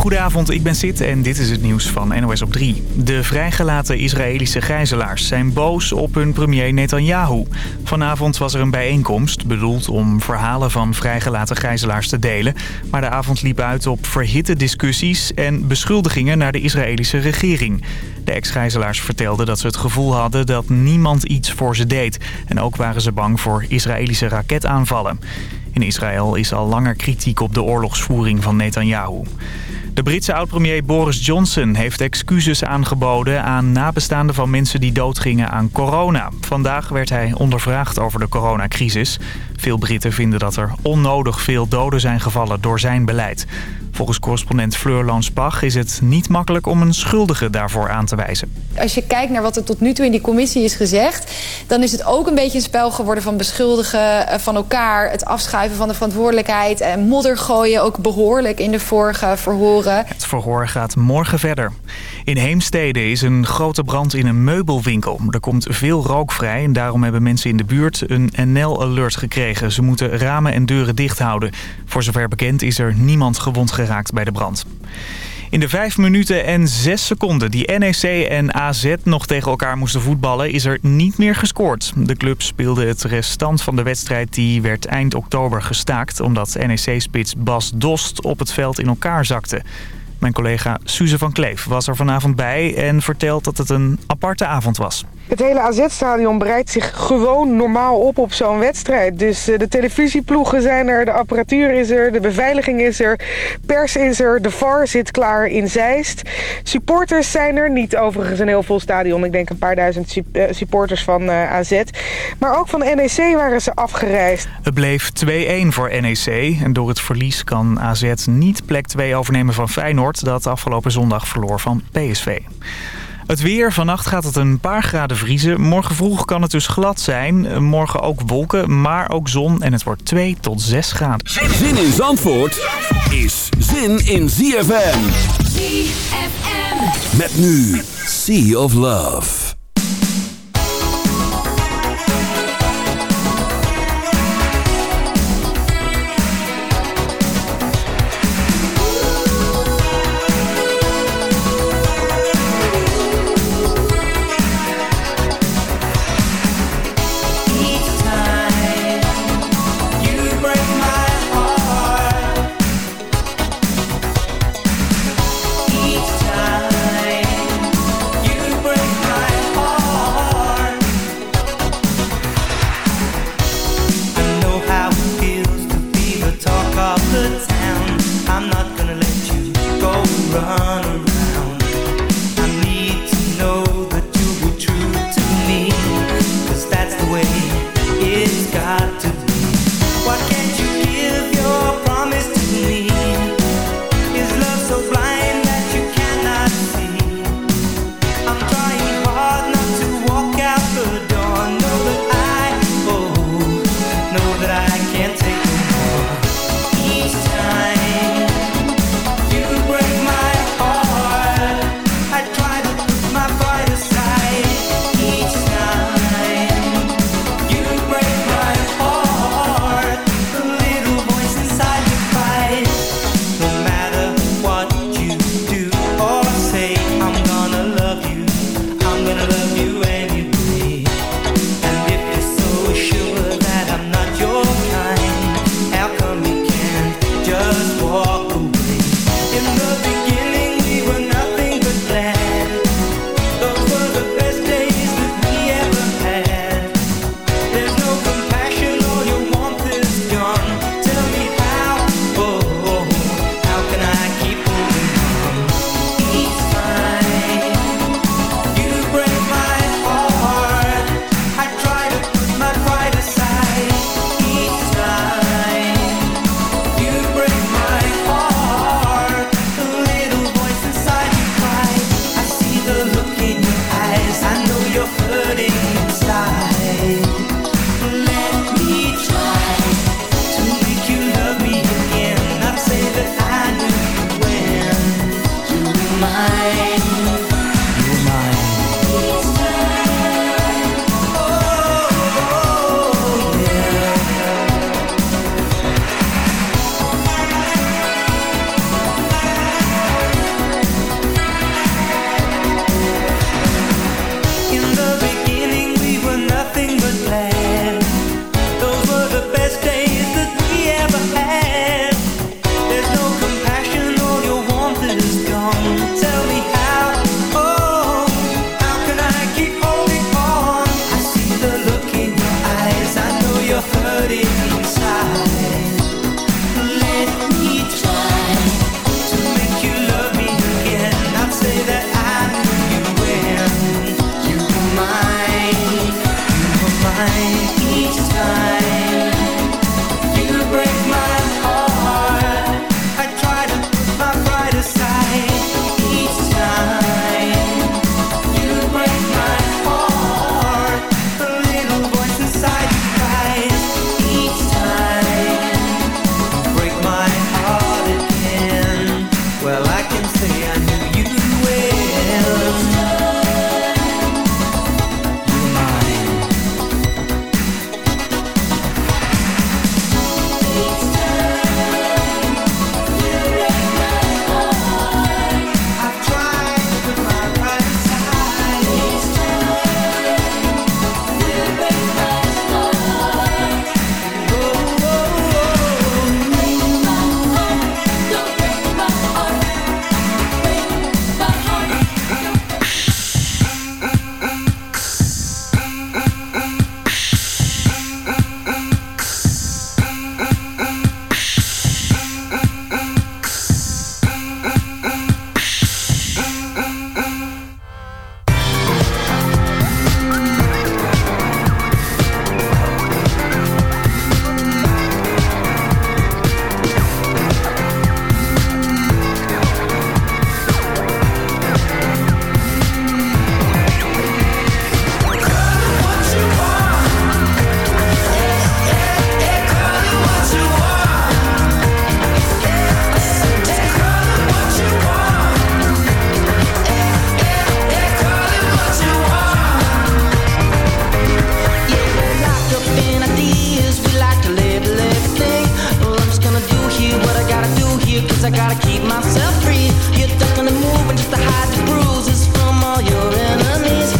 Goedenavond, ik ben Sid en dit is het nieuws van NOS op 3. De vrijgelaten Israëlische gijzelaars zijn boos op hun premier Netanyahu. Vanavond was er een bijeenkomst bedoeld om verhalen van vrijgelaten gijzelaars te delen. Maar de avond liep uit op verhitte discussies en beschuldigingen naar de Israëlische regering. De ex-gijzelaars vertelden dat ze het gevoel hadden dat niemand iets voor ze deed. En ook waren ze bang voor Israëlische raketaanvallen. In Israël is al langer kritiek op de oorlogsvoering van Netanyahu. De Britse oud-premier Boris Johnson heeft excuses aangeboden aan nabestaanden van mensen die doodgingen aan corona. Vandaag werd hij ondervraagd over de coronacrisis. Veel Britten vinden dat er onnodig veel doden zijn gevallen door zijn beleid. Volgens correspondent Fleur Lanspach is het niet makkelijk om een schuldige daarvoor aan te wijzen. Als je kijkt naar wat er tot nu toe in die commissie is gezegd... dan is het ook een beetje een spel geworden van beschuldigen eh, van elkaar... het afschuiven van de verantwoordelijkheid en modder gooien... ook behoorlijk in de vorige verhoren. Het verhoor gaat morgen verder. In Heemstede is een grote brand in een meubelwinkel. Er komt veel rook vrij en daarom hebben mensen in de buurt een NL-alert gekregen. Ze moeten ramen en deuren dicht houden. Voor zover bekend is er niemand gewond geraakt bij de brand. In de 5 minuten en 6 seconden die NEC en AZ nog tegen elkaar moesten voetballen... is er niet meer gescoord. De club speelde het restant van de wedstrijd die werd eind oktober gestaakt... omdat NEC-spits Bas Dost op het veld in elkaar zakte. Mijn collega Suze van Kleef was er vanavond bij en vertelt dat het een aparte avond was. Het hele AZ-stadion bereidt zich gewoon normaal op op zo'n wedstrijd. Dus eh, de televisieploegen zijn er, de apparatuur is er, de beveiliging is er, pers is er, de VAR zit klaar in Zeist. Supporters zijn er, niet overigens een heel vol stadion, ik denk een paar duizend eh, supporters van uh, AZ. Maar ook van NEC waren ze afgereisd. Het bleef 2-1 voor NEC en door het verlies kan AZ niet plek 2 overnemen van Feyenoord... dat afgelopen zondag verloor van PSV. Het weer. Vannacht gaat het een paar graden vriezen. Morgen vroeg kan het dus glad zijn. Morgen ook wolken, maar ook zon. En het wordt 2 tot 6 graden. Zin in Zandvoort is zin in ZFM. ZFM. Met nu Sea of Love. night myself free. You're ducking in the movement just to hide the bruises from all your enemies.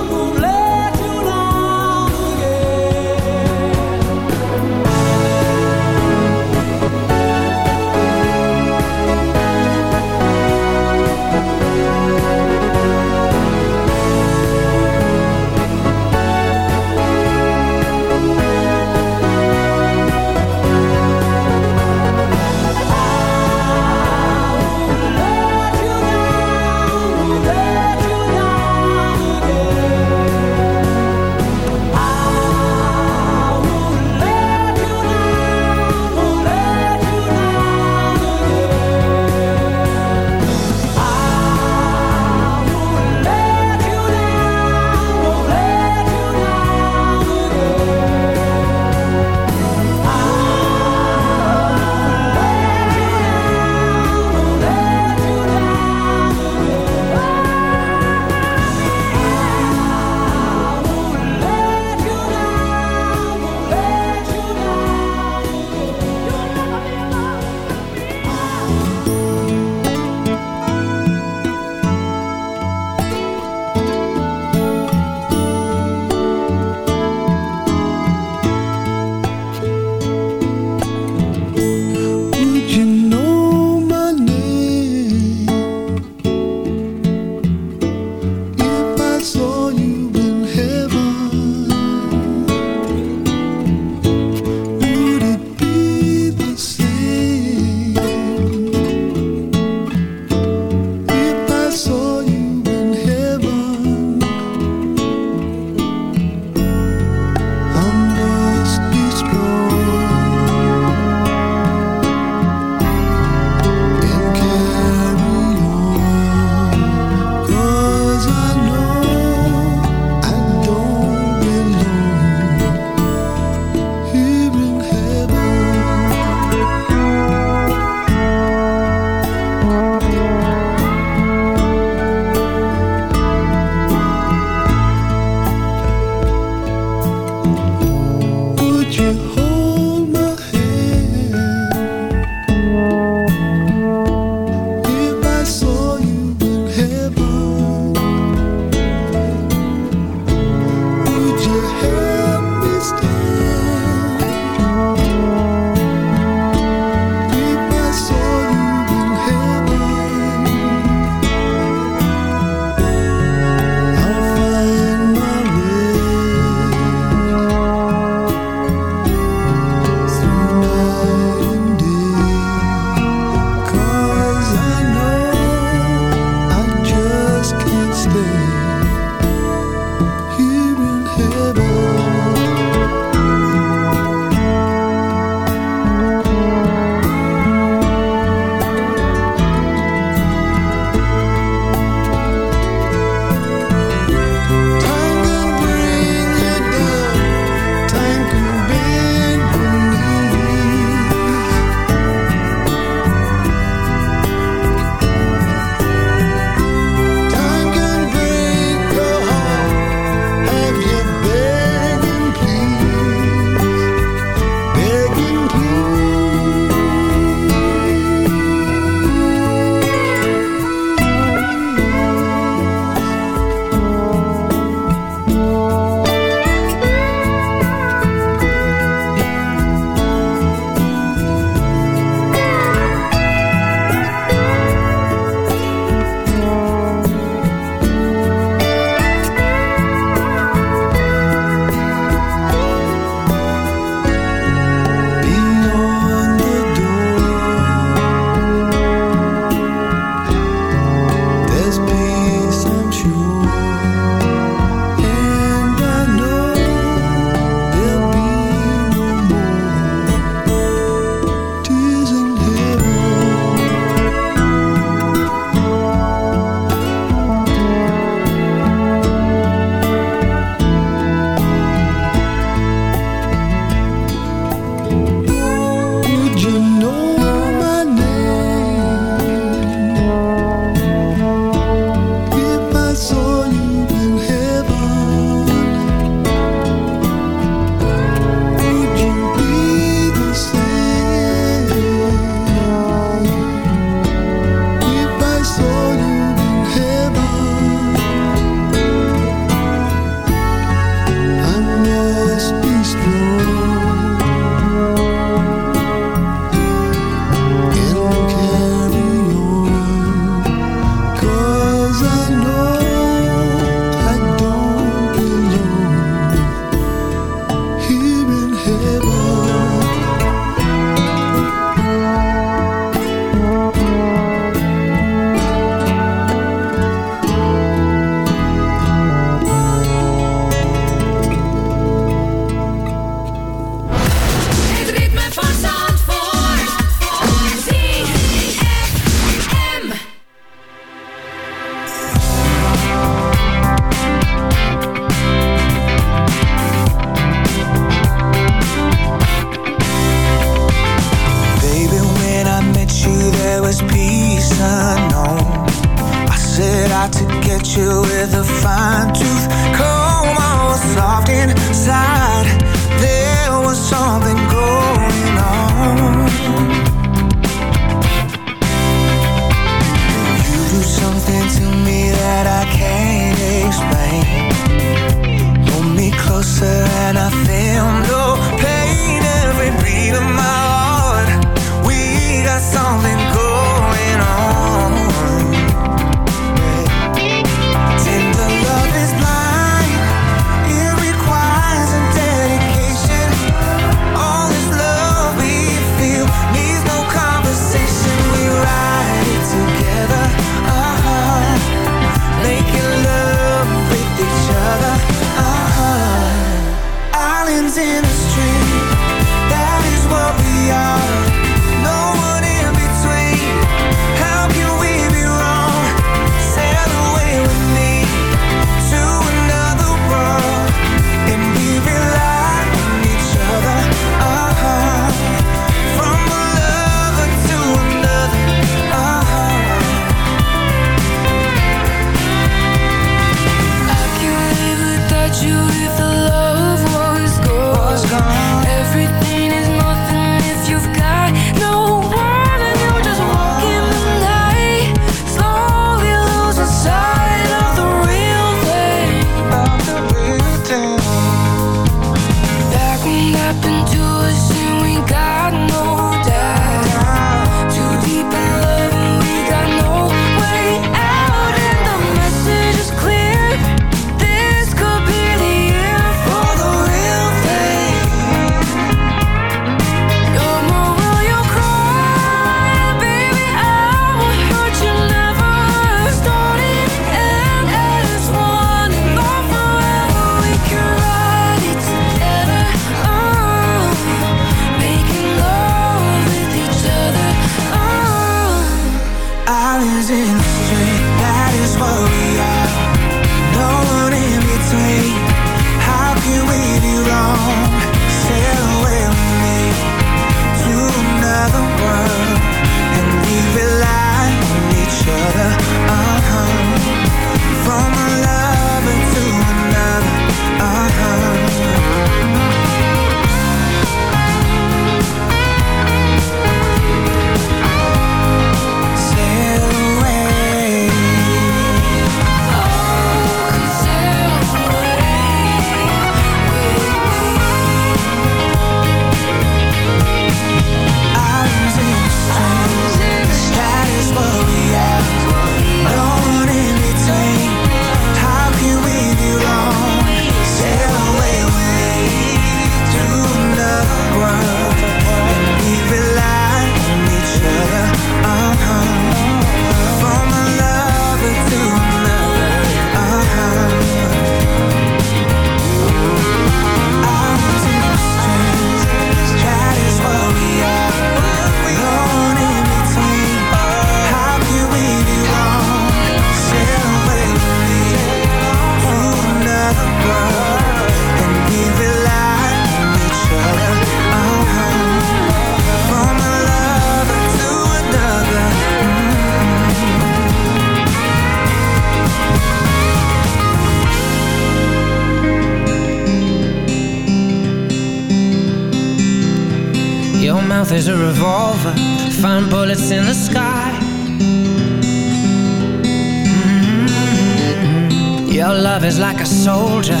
Your love is like a soldier,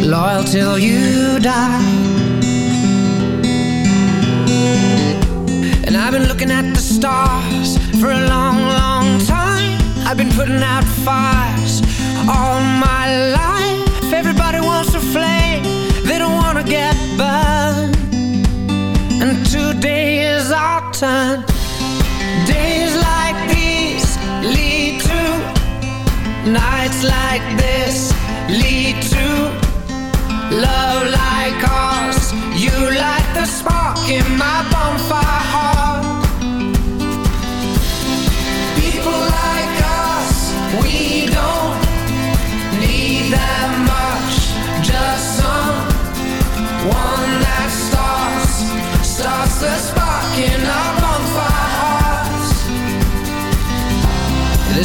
loyal till you die. And I've been looking at the stars for a long, long time. I've been putting out fires all my life. If Everybody wants a flame, they don't want to get burned. And today is our turn. Nights like this lead to love like ours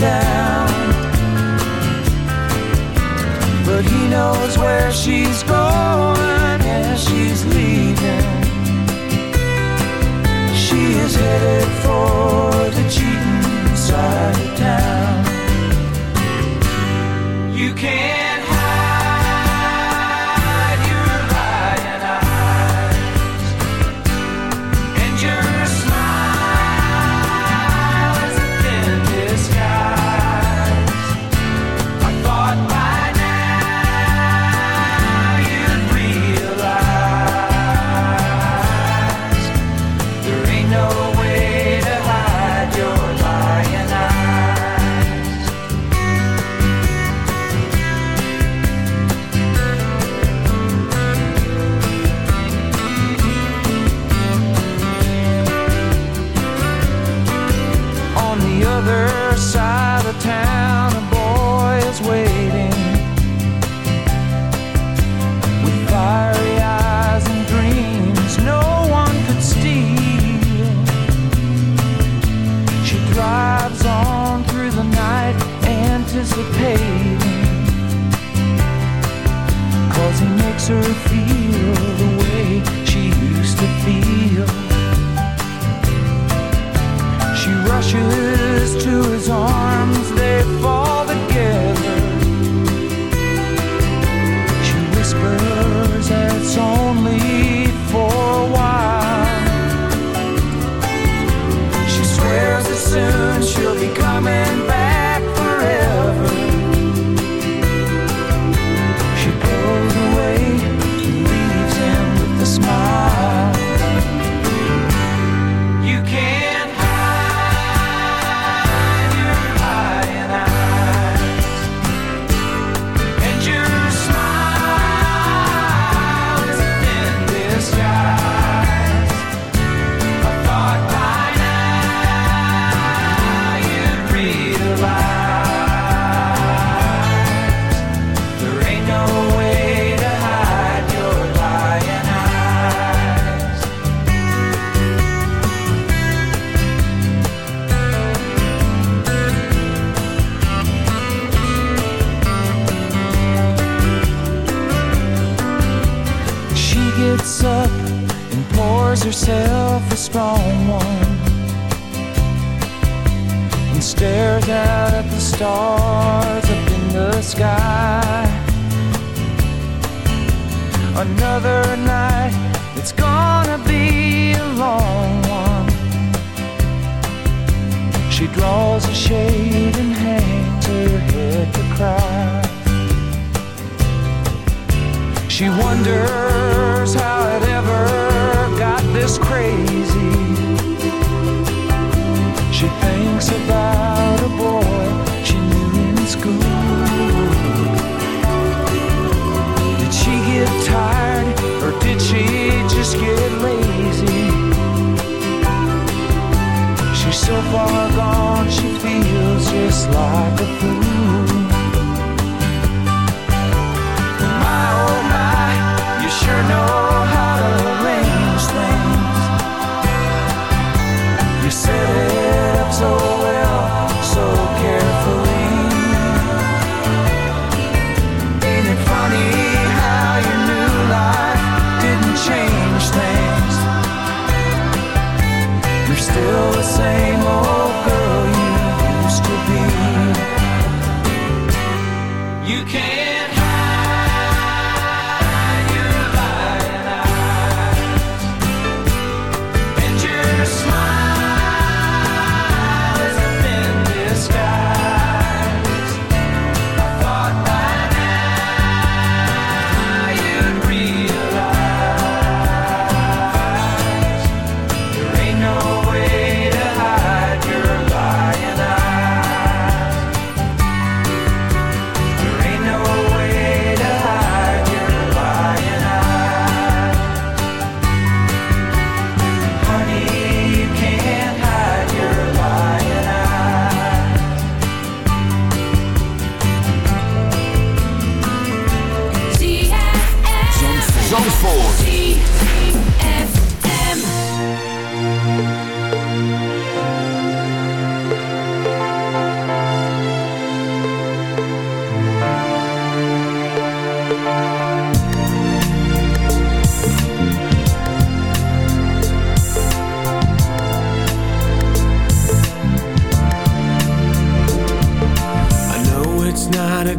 down. But he knows where she's going and she's leaving. She is headed for the cheating side of town. You can't.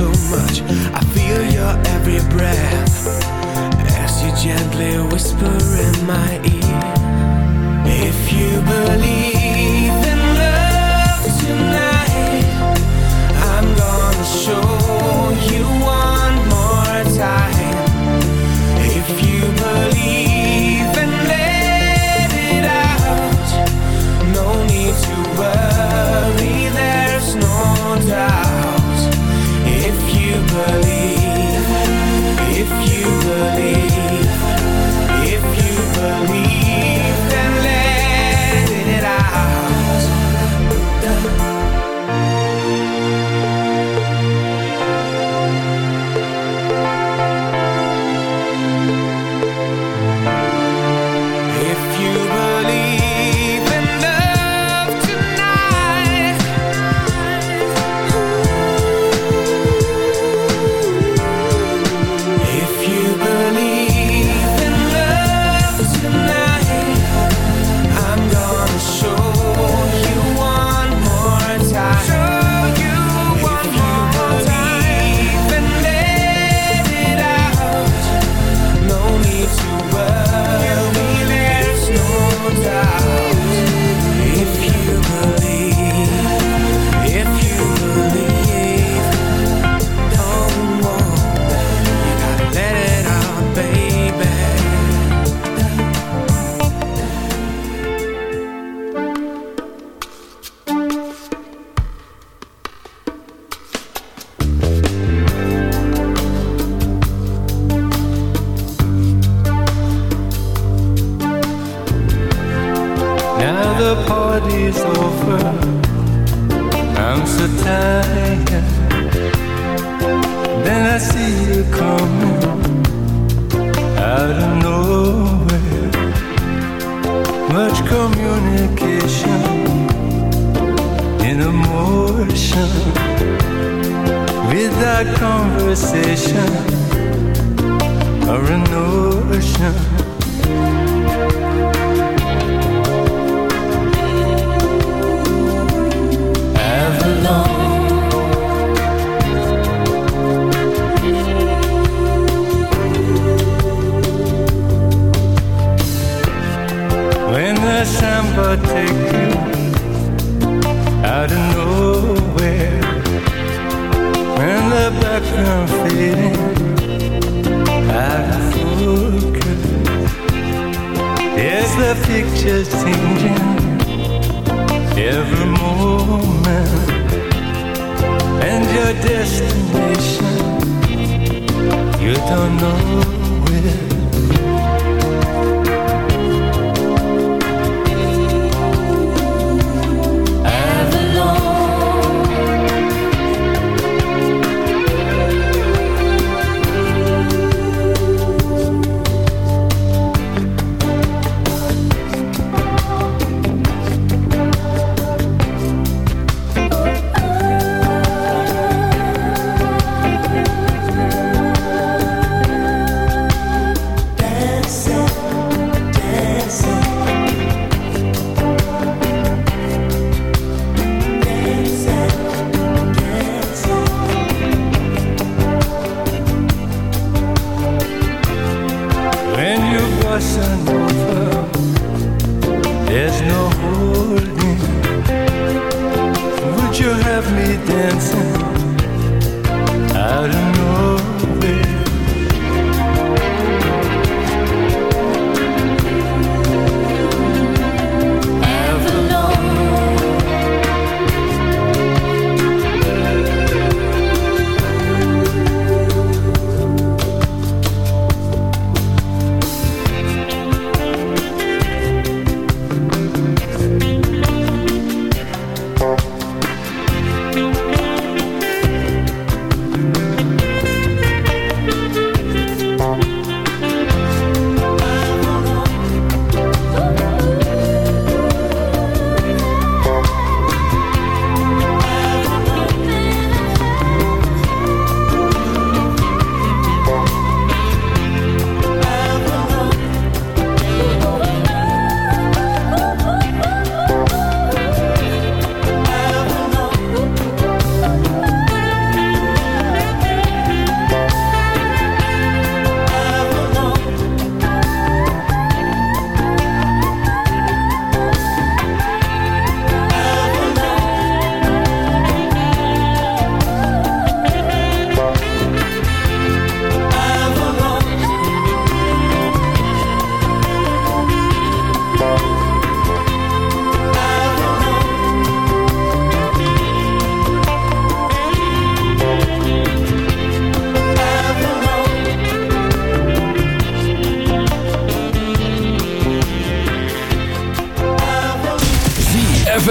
so much. I feel your every breath as you gently whisper in my ear.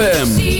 ZFM.